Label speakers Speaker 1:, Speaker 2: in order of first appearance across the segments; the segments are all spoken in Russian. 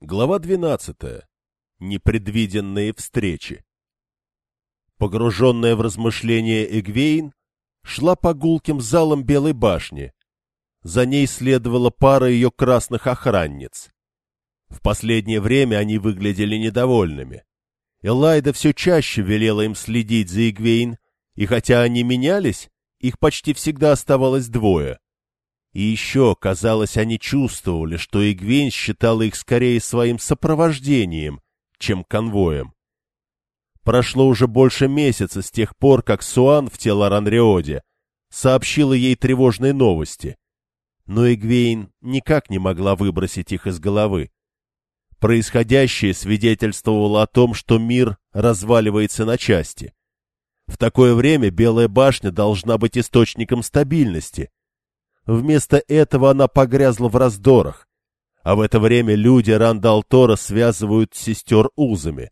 Speaker 1: Глава 12. Непредвиденные встречи. Погруженная в размышления Эгвейн шла по гулким залам Белой башни. За ней следовала пара ее красных охранниц. В последнее время они выглядели недовольными. Элайда все чаще велела им следить за Эгвейн, и хотя они менялись, их почти всегда оставалось двое — и еще, казалось, они чувствовали, что Игвень считала их скорее своим сопровождением, чем конвоем. Прошло уже больше месяца с тех пор, как Суан в тело Ранриоде сообщила ей тревожные новости. Но Игвейн никак не могла выбросить их из головы. Происходящее свидетельствовало о том, что мир разваливается на части. В такое время Белая башня должна быть источником стабильности — Вместо этого она погрязла в раздорах. А в это время люди Рандалтора связывают сестер узами.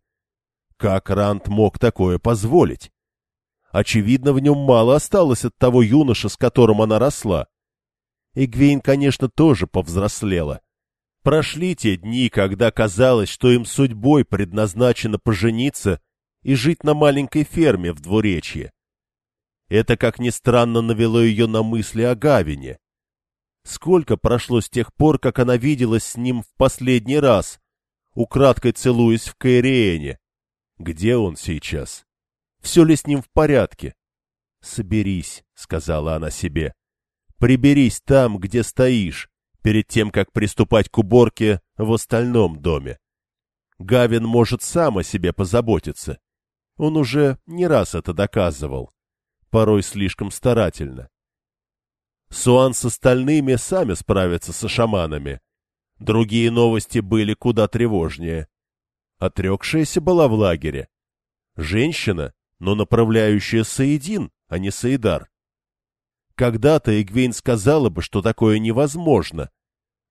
Speaker 1: Как Ранд мог такое позволить? Очевидно, в нем мало осталось от того юноша, с которым она росла. Игвейн, конечно, тоже повзрослела. Прошли те дни, когда казалось, что им судьбой предназначено пожениться и жить на маленькой ферме в двуречье. Это, как ни странно, навело ее на мысли о Гавине. Сколько прошло с тех пор, как она виделась с ним в последний раз, украдкой целуясь в Каириэне? Где он сейчас? Все ли с ним в порядке? «Соберись», — сказала она себе. «Приберись там, где стоишь, перед тем, как приступать к уборке в остальном доме. Гавин может сам о себе позаботиться. Он уже не раз это доказывал, порой слишком старательно. Суан с остальными сами справятся со шаманами. Другие новости были куда тревожнее. Отрекшаяся была в лагере. Женщина, но направляющая Саидин, а не Саидар. Когда-то Игвейн сказала бы, что такое невозможно,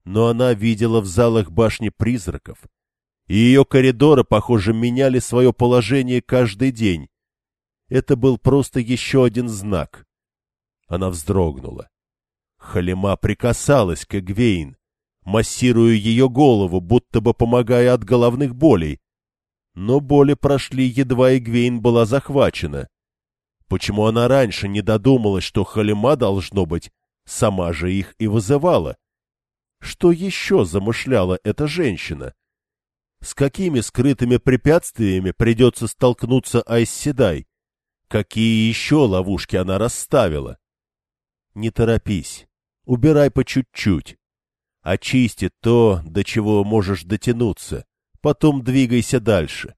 Speaker 1: но она видела в залах башни призраков, и ее коридоры, похоже, меняли свое положение каждый день. Это был просто еще один знак. Она вздрогнула. Халима прикасалась к Эгвейн, массируя ее голову, будто бы помогая от головных болей. Но боли прошли, едва Эгвейн была захвачена. Почему она раньше не додумалась, что Халима, должно быть, сама же их и вызывала? Что еще замышляла эта женщина? С какими скрытыми препятствиями придется столкнуться Айсседай? Какие еще ловушки она расставила? Не торопись. Убирай по чуть-чуть. Очисти то, до чего можешь дотянуться. Потом двигайся дальше.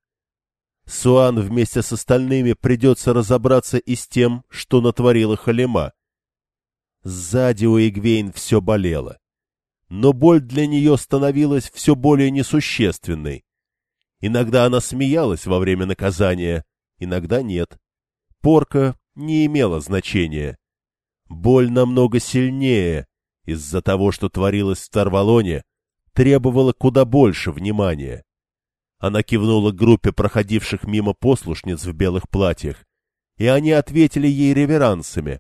Speaker 1: Суан вместе с остальными придется разобраться и с тем, что натворила Халима. Сзади у Игвейн все болело. Но боль для нее становилась все более несущественной. Иногда она смеялась во время наказания, иногда нет. Порка не имела значения. Боль намного сильнее, из-за того, что творилось в Тарвалоне, требовала куда больше внимания. Она кивнула группе проходивших мимо послушниц в белых платьях, и они ответили ей реверансами.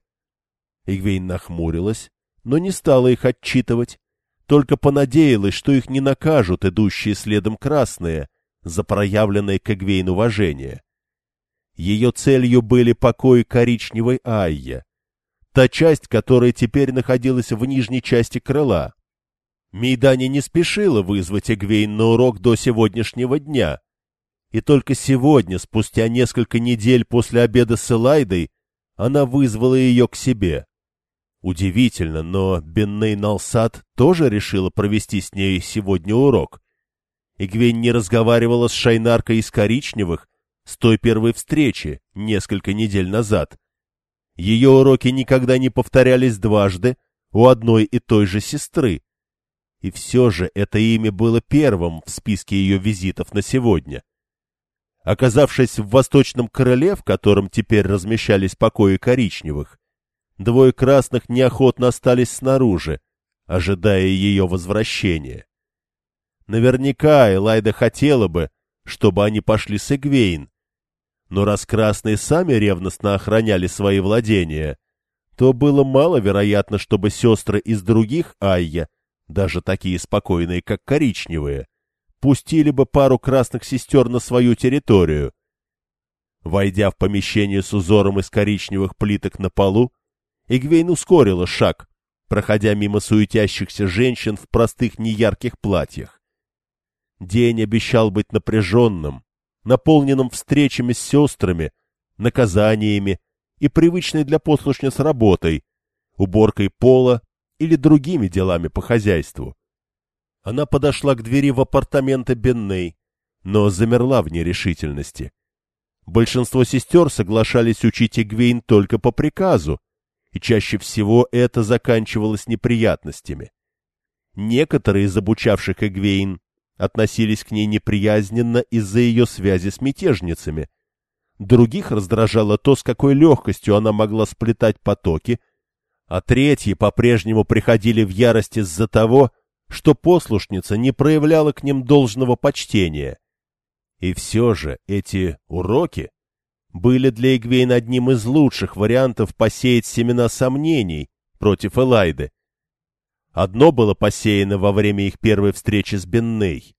Speaker 1: Игвейн нахмурилась, но не стала их отчитывать, только понадеялась, что их не накажут идущие следом красные за проявленное к Игвейн уважение. Ее целью были покой коричневой Айя, та часть, которая теперь находилась в нижней части крыла. Мейдани не спешила вызвать Эгвейн на урок до сегодняшнего дня. И только сегодня, спустя несколько недель после обеда с Элайдой, она вызвала ее к себе. Удивительно, но Бенней Налсад тоже решила провести с ней сегодня урок. Игвейн не разговаривала с Шайнаркой из Коричневых с той первой встречи несколько недель назад — ее уроки никогда не повторялись дважды у одной и той же сестры. И все же это имя было первым в списке ее визитов на сегодня. Оказавшись в Восточном Крыле, в котором теперь размещались покои коричневых, двое красных неохотно остались снаружи, ожидая ее возвращения. Наверняка Элайда хотела бы, чтобы они пошли с Эгвейн, но раз красные сами ревностно охраняли свои владения, то было маловероятно, чтобы сестры из других Айя, даже такие спокойные, как коричневые, пустили бы пару красных сестер на свою территорию. Войдя в помещение с узором из коричневых плиток на полу, Игвейн ускорила шаг, проходя мимо суетящихся женщин в простых неярких платьях. День обещал быть напряженным, наполненным встречами с сестрами, наказаниями и привычной для послушниц работой, уборкой пола или другими делами по хозяйству. Она подошла к двери в апартаменты Бенней, но замерла в нерешительности. Большинство сестер соглашались учить Игвейн только по приказу, и чаще всего это заканчивалось неприятностями. Некоторые из обучавших Эгвейн относились к ней неприязненно из-за ее связи с мятежницами. Других раздражало то, с какой легкостью она могла сплетать потоки, а третьи по-прежнему приходили в ярость из-за того, что послушница не проявляла к ним должного почтения. И все же эти уроки были для Игвейн одним из лучших вариантов посеять семена сомнений против Элайды. Одно было посеяно во время их первой встречи с Бенней.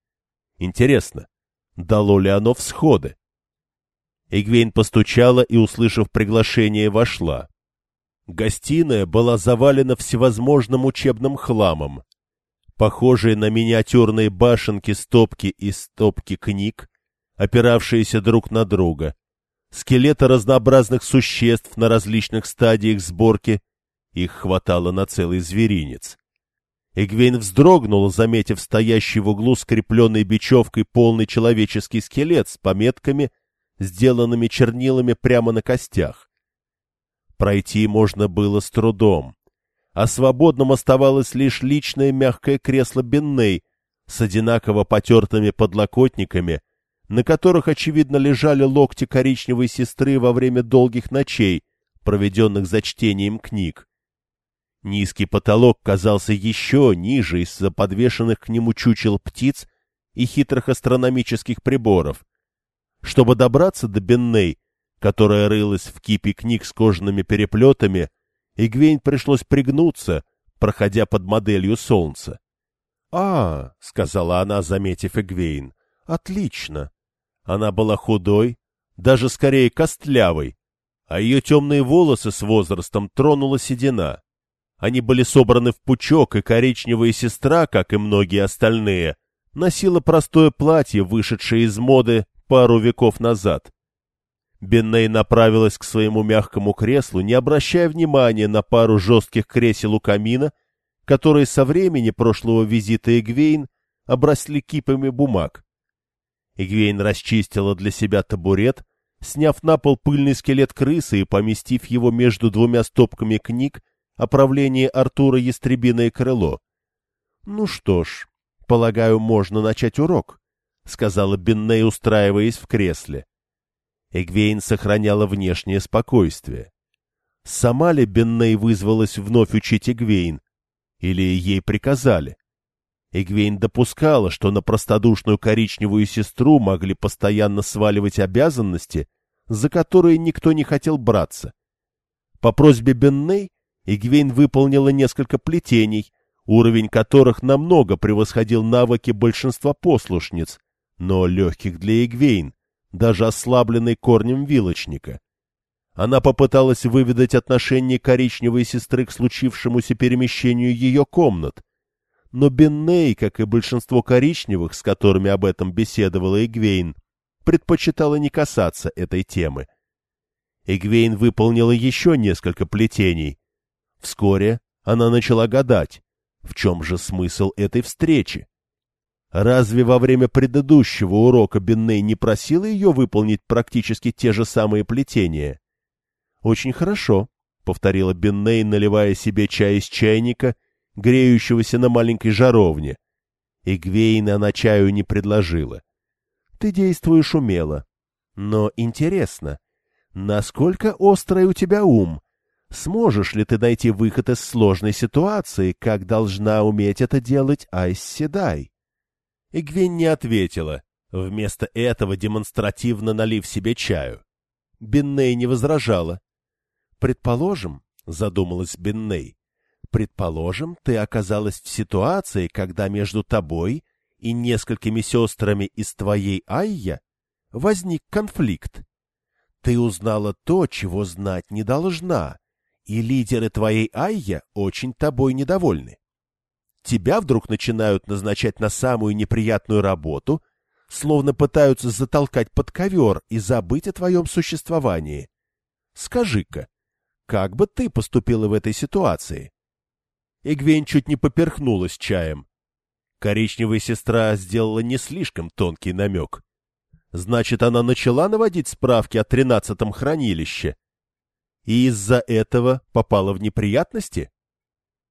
Speaker 1: Интересно, дало ли оно всходы? Игвейн постучала и, услышав приглашение, вошла. Гостиная была завалена всевозможным учебным хламом. Похожие на миниатюрные башенки стопки и стопки книг, опиравшиеся друг на друга, скелеты разнообразных существ на различных стадиях сборки, их хватало на целый зверинец. Эгвейн вздрогнула, заметив стоящий в углу скрепленный бечевкой полный человеческий скелет с пометками, сделанными чернилами прямо на костях. Пройти можно было с трудом, а свободным оставалось лишь личное мягкое кресло Бенней с одинаково потертыми подлокотниками, на которых, очевидно, лежали локти коричневой сестры во время долгих ночей, проведенных за чтением книг. Низкий потолок казался еще ниже из-за подвешенных к нему чучел птиц и хитрых астрономических приборов. Чтобы добраться до Бенней, которая рылась в кипе книг с кожаными переплетами, Игвейн пришлось пригнуться, проходя под моделью солнца. — А, — сказала она, заметив Игвейн, — отлично. Она была худой, даже скорее костлявой, а ее темные волосы с возрастом тронула седина. Они были собраны в пучок, и коричневая сестра, как и многие остальные, носила простое платье, вышедшее из моды пару веков назад. Бенней направилась к своему мягкому креслу, не обращая внимания на пару жестких кресел у камина, которые со времени прошлого визита Эгвейн обросли кипами бумаг. Эгвейн расчистила для себя табурет, сняв на пол пыльный скелет крысы и поместив его между двумя стопками книг, о правлении Артура Ястребиное крыло. — Ну что ж, полагаю, можно начать урок, — сказала Бенней, устраиваясь в кресле. Эгвейн сохраняла внешнее спокойствие. Сама ли Бенней вызвалась вновь учить Эгвейн? Или ей приказали? Эгвейн допускала, что на простодушную коричневую сестру могли постоянно сваливать обязанности, за которые никто не хотел браться. По просьбе Бенней Игвейн выполнила несколько плетений, уровень которых намного превосходил навыки большинства послушниц, но легких для Игвейн, даже ослабленной корнем вилочника. Она попыталась выведать отношение коричневой сестры к случившемуся перемещению ее комнат, но Бенней, как и большинство коричневых, с которыми об этом беседовала Игвейн, предпочитала не касаться этой темы. Игвейн выполнила еще несколько плетений, Вскоре она начала гадать, в чем же смысл этой встречи. Разве во время предыдущего урока Бенней не просила ее выполнить практически те же самые плетения? — Очень хорошо, — повторила Бенней, наливая себе чай из чайника, греющегося на маленькой жаровне. И Гвейна она чаю не предложила. — Ты действуешь умело. Но интересно, насколько острый у тебя ум, Сможешь ли ты найти выход из сложной ситуации, как должна уметь это делать Айс Седай? Игвин не ответила, вместо этого демонстративно налив себе чаю. Бенней не возражала. «Предположим», — задумалась Бенней, — «предположим, ты оказалась в ситуации, когда между тобой и несколькими сестрами из твоей Айя возник конфликт. Ты узнала то, чего знать не должна, и лидеры твоей Айя очень тобой недовольны. Тебя вдруг начинают назначать на самую неприятную работу, словно пытаются затолкать под ковер и забыть о твоем существовании. Скажи-ка, как бы ты поступила в этой ситуации? Игвейн чуть не поперхнулась чаем. Коричневая сестра сделала не слишком тонкий намек. Значит, она начала наводить справки о тринадцатом хранилище. И из-за этого попала в неприятности?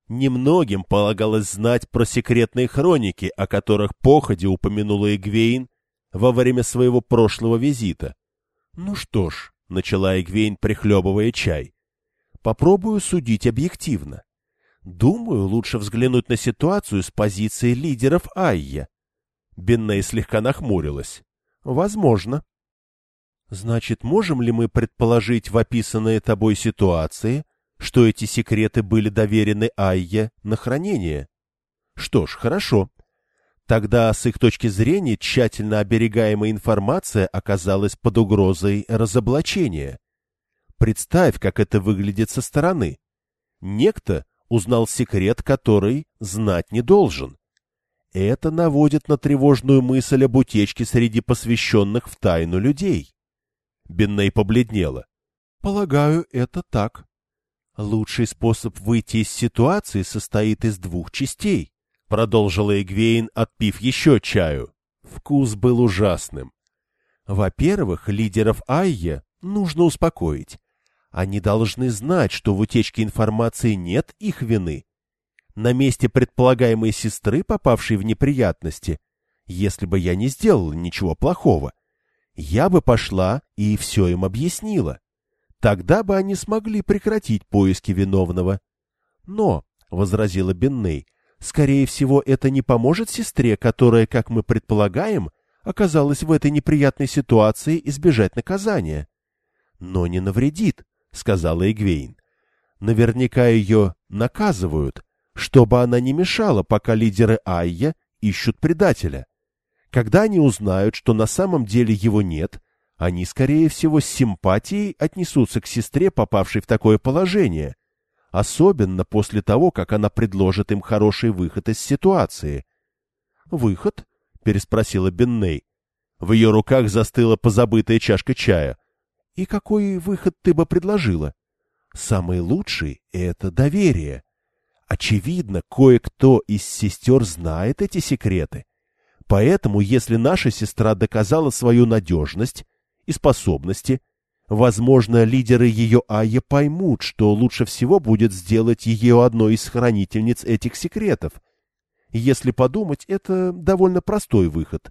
Speaker 1: Немногим полагалось знать про секретные хроники, о которых походе упомянула Игвейн во время своего прошлого визита. Ну что ж, — начала Игвейн, прихлебывая чай, — попробую судить объективно. Думаю, лучше взглянуть на ситуацию с позиции лидеров Айя. Бенней слегка нахмурилась. Возможно. Значит, можем ли мы предположить в описанной тобой ситуации, что эти секреты были доверены Айе на хранение? Что ж, хорошо. Тогда, с их точки зрения, тщательно оберегаемая информация оказалась под угрозой разоблачения. Представь, как это выглядит со стороны. Некто узнал секрет, который знать не должен. Это наводит на тревожную мысль об утечке среди посвященных в тайну людей. Бенней побледнела. Полагаю, это так. Лучший способ выйти из ситуации состоит из двух частей, продолжила Эгвейн, отпив еще чаю. Вкус был ужасным. Во-первых, лидеров Айя нужно успокоить. Они должны знать, что в утечке информации нет их вины. На месте предполагаемой сестры, попавшей в неприятности, если бы я не сделал ничего плохого, я бы пошла и все им объяснила. Тогда бы они смогли прекратить поиски виновного. Но, — возразила Бенней, — скорее всего, это не поможет сестре, которая, как мы предполагаем, оказалась в этой неприятной ситуации избежать наказания. Но не навредит, — сказала Игвейн. Наверняка ее наказывают, чтобы она не мешала, пока лидеры Айя ищут предателя. Когда они узнают, что на самом деле его нет, они, скорее всего, с симпатией отнесутся к сестре, попавшей в такое положение, особенно после того, как она предложит им хороший выход из ситуации. «Выход?» — переспросила Бенней. В ее руках застыла позабытая чашка чая. И какой выход ты бы предложила? Самый лучший — это доверие. Очевидно, кое-кто из сестер знает эти секреты. Поэтому, если наша сестра доказала свою надежность и способности, возможно, лидеры ее Айя поймут, что лучше всего будет сделать ее одной из хранительниц этих секретов. Если подумать, это довольно простой выход.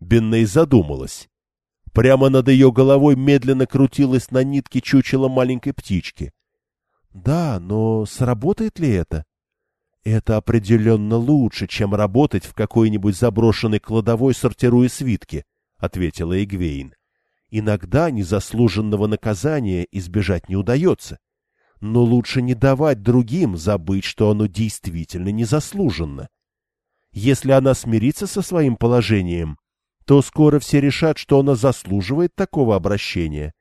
Speaker 1: Бенней задумалась. Прямо над ее головой медленно крутилась на нитке чучело маленькой птички. Да, но сработает ли это? Это определенно лучше, чем работать в какой-нибудь заброшенной кладовой, сортируя свитки, — ответила Эгвейн. Иногда незаслуженного наказания избежать не удается. Но лучше не давать другим забыть, что оно действительно незаслуженно. Если она смирится со своим положением, то скоро все решат, что она заслуживает такого обращения.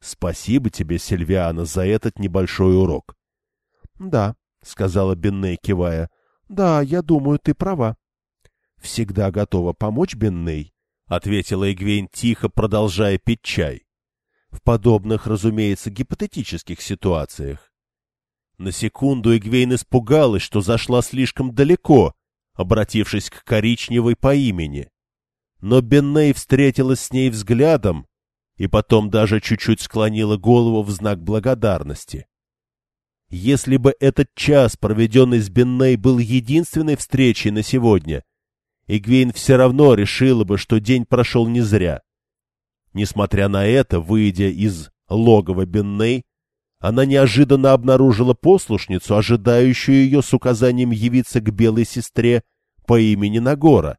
Speaker 1: Спасибо тебе, Сильвиана, за этот небольшой урок. — Да, — сказала Бенней, кивая, — да, я думаю, ты права. — Всегда готова помочь, Бенней, — ответила Игвейн тихо, продолжая пить чай. В подобных, разумеется, гипотетических ситуациях. На секунду Игвейн испугалась, что зашла слишком далеко, обратившись к коричневой по имени но Бенней встретилась с ней взглядом и потом даже чуть-чуть склонила голову в знак благодарности. Если бы этот час, проведенный с Бенней, был единственной встречей на сегодня, Игвейн все равно решила бы, что день прошел не зря. Несмотря на это, выйдя из логова Бенней, она неожиданно обнаружила послушницу, ожидающую ее с указанием явиться к белой сестре по имени Нагора.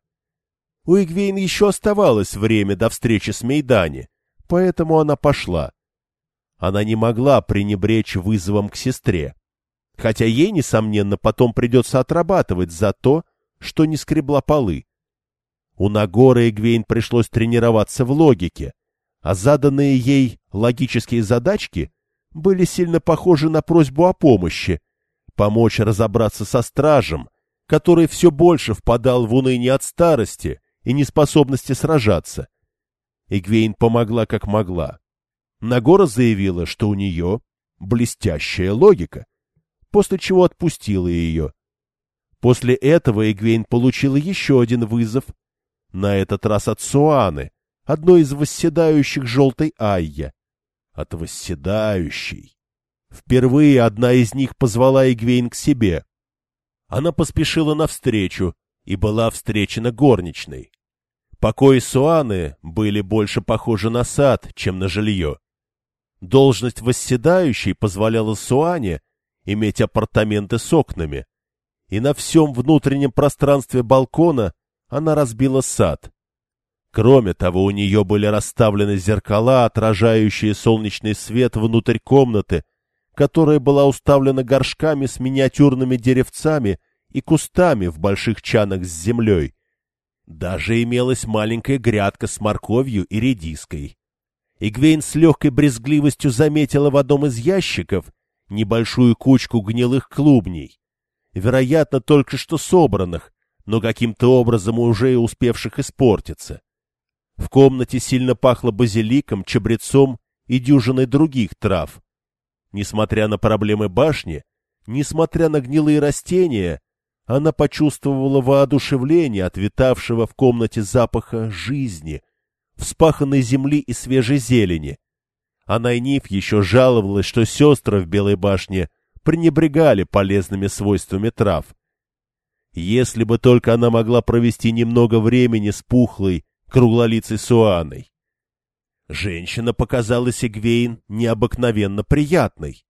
Speaker 1: У Игвейн еще оставалось время до встречи с Мейдани, поэтому она пошла. Она не могла пренебречь вызовом к сестре, хотя ей, несомненно, потом придется отрабатывать за то, что не скребла полы. У Нагора Эгвейн пришлось тренироваться в логике, а заданные ей логические задачки были сильно похожи на просьбу о помощи, помочь разобраться со стражем, который все больше впадал в уныние от старости и неспособности сражаться. Эгвейн помогла как могла. Нагора заявила, что у нее блестящая логика, после чего отпустила ее. После этого Эгвейн получила еще один вызов, на этот раз от Суаны, одной из восседающих желтой Айя. От восседающей. Впервые одна из них позвала Эгвейн к себе. Она поспешила навстречу и была встречена горничной. Покои Суаны были больше похожи на сад, чем на жилье. Должность восседающей позволяла Суане иметь апартаменты с окнами, и на всем внутреннем пространстве балкона она разбила сад. Кроме того, у нее были расставлены зеркала, отражающие солнечный свет внутрь комнаты, которая была уставлена горшками с миниатюрными деревцами и кустами в больших чанах с землей. Даже имелась маленькая грядка с морковью и редиской. Игвейн с легкой брезгливостью заметила в одном из ящиков небольшую кучку гнилых клубней, вероятно, только что собранных, но каким-то образом уже успевших испортиться. В комнате сильно пахло базиликом, чабрецом и дюжиной других трав. Несмотря на проблемы башни, несмотря на гнилые растения, она почувствовала воодушевление от витавшего в комнате запаха жизни, вспаханной земли и свежей зелени. А Найниф еще жаловалась, что сестры в Белой башне пренебрегали полезными свойствами трав. Если бы только она могла провести немного времени с пухлой, круглолицей Суаной. Женщина показалась Игвейн необыкновенно приятной.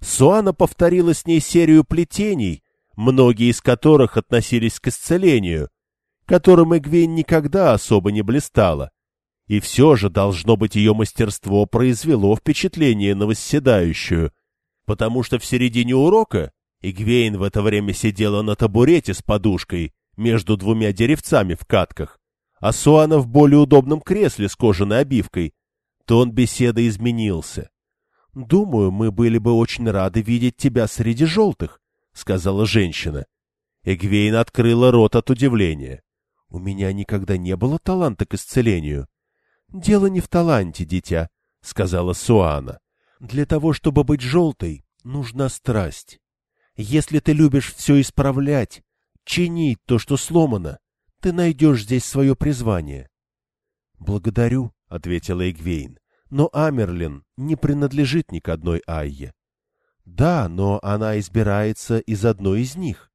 Speaker 1: Суана повторила с ней серию плетений, многие из которых относились к исцелению, которым Игвейн никогда особо не блистала. И все же, должно быть, ее мастерство произвело впечатление на восседающую, потому что в середине урока Игвейн в это время сидела на табурете с подушкой между двумя деревцами в катках, а Суана в более удобном кресле с кожаной обивкой. Тон беседы изменился. — Думаю, мы были бы очень рады видеть тебя среди желтых, — сказала женщина. Эгвейн открыла рот от удивления. — У меня никогда не было таланта к исцелению. — Дело не в таланте, дитя, — сказала Суана. — Для того, чтобы быть желтой, нужна страсть. Если ты любишь все исправлять, чинить то, что сломано, ты найдешь здесь свое призвание. — Благодарю, — ответила Эгвейн, — но Амерлин не принадлежит ни к одной Айе. — Да, но она избирается из одной из них.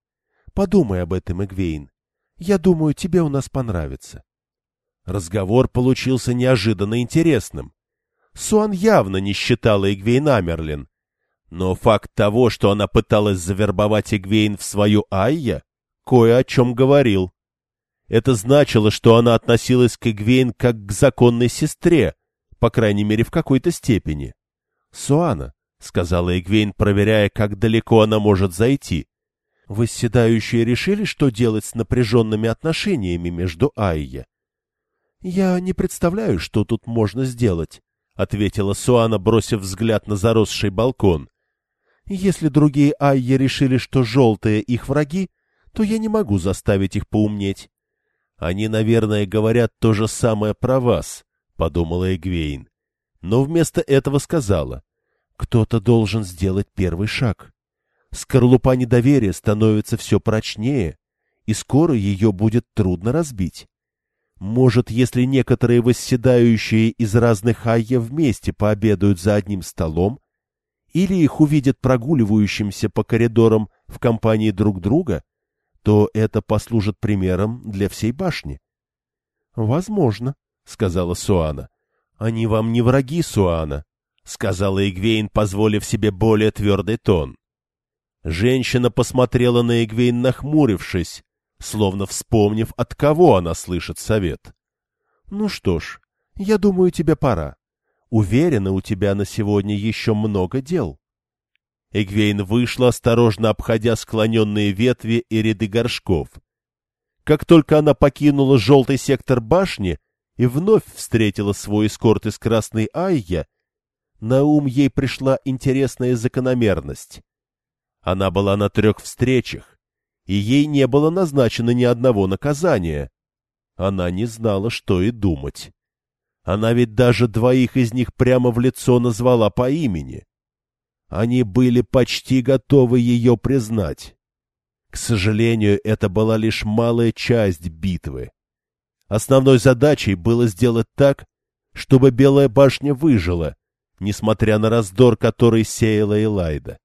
Speaker 1: Подумай об этом, Эгвейн. Я думаю, тебе у нас понравится. Разговор получился неожиданно интересным. Суан явно не считала Эгвейн Амерлин, но факт того, что она пыталась завербовать Эгвейн в свою Айя, кое о чем говорил. Это значило, что она относилась к Эгвейн как к законной сестре, по крайней мере, в какой-то степени. «Суана», — сказала Эгвейн, проверяя, как далеко она может зайти, — «восседающие решили, что делать с напряженными отношениями между Айя?» «Я не представляю, что тут можно сделать», — ответила Суана, бросив взгляд на заросший балкон. Если другие Айя решили, что желтые их враги, то я не могу заставить их поумнеть. Они, наверное, говорят то же самое про вас, — подумала Эгвейн. Но вместо этого сказала. Кто-то должен сделать первый шаг. Скорлупа недоверия становится все прочнее, и скоро ее будет трудно разбить. Может, если некоторые восседающие из разных айя вместе пообедают за одним столом, или их увидят прогуливающимся по коридорам в компании друг друга, то это послужит примером для всей башни. — Возможно, — сказала Суана. — Они вам не враги, Суана, — сказала Игвейн, позволив себе более твердый тон. Женщина посмотрела на Игвейн, нахмурившись, словно вспомнив, от кого она слышит совет. — Ну что ж, я думаю, тебе пора. Уверена, у тебя на сегодня еще много дел. Эгвейн вышла, осторожно обходя склоненные ветви и ряды горшков. Как только она покинула желтый сектор башни и вновь встретила свой эскорт из Красной Айя, на ум ей пришла интересная закономерность. Она была на трех встречах, и ей не было назначено ни одного наказания. Она не знала, что и думать. Она ведь даже двоих из них прямо в лицо назвала по имени. Они были почти готовы ее признать. К сожалению, это была лишь малая часть битвы. Основной задачей было сделать так, чтобы Белая башня выжила, несмотря на раздор, который сеяла Элайда.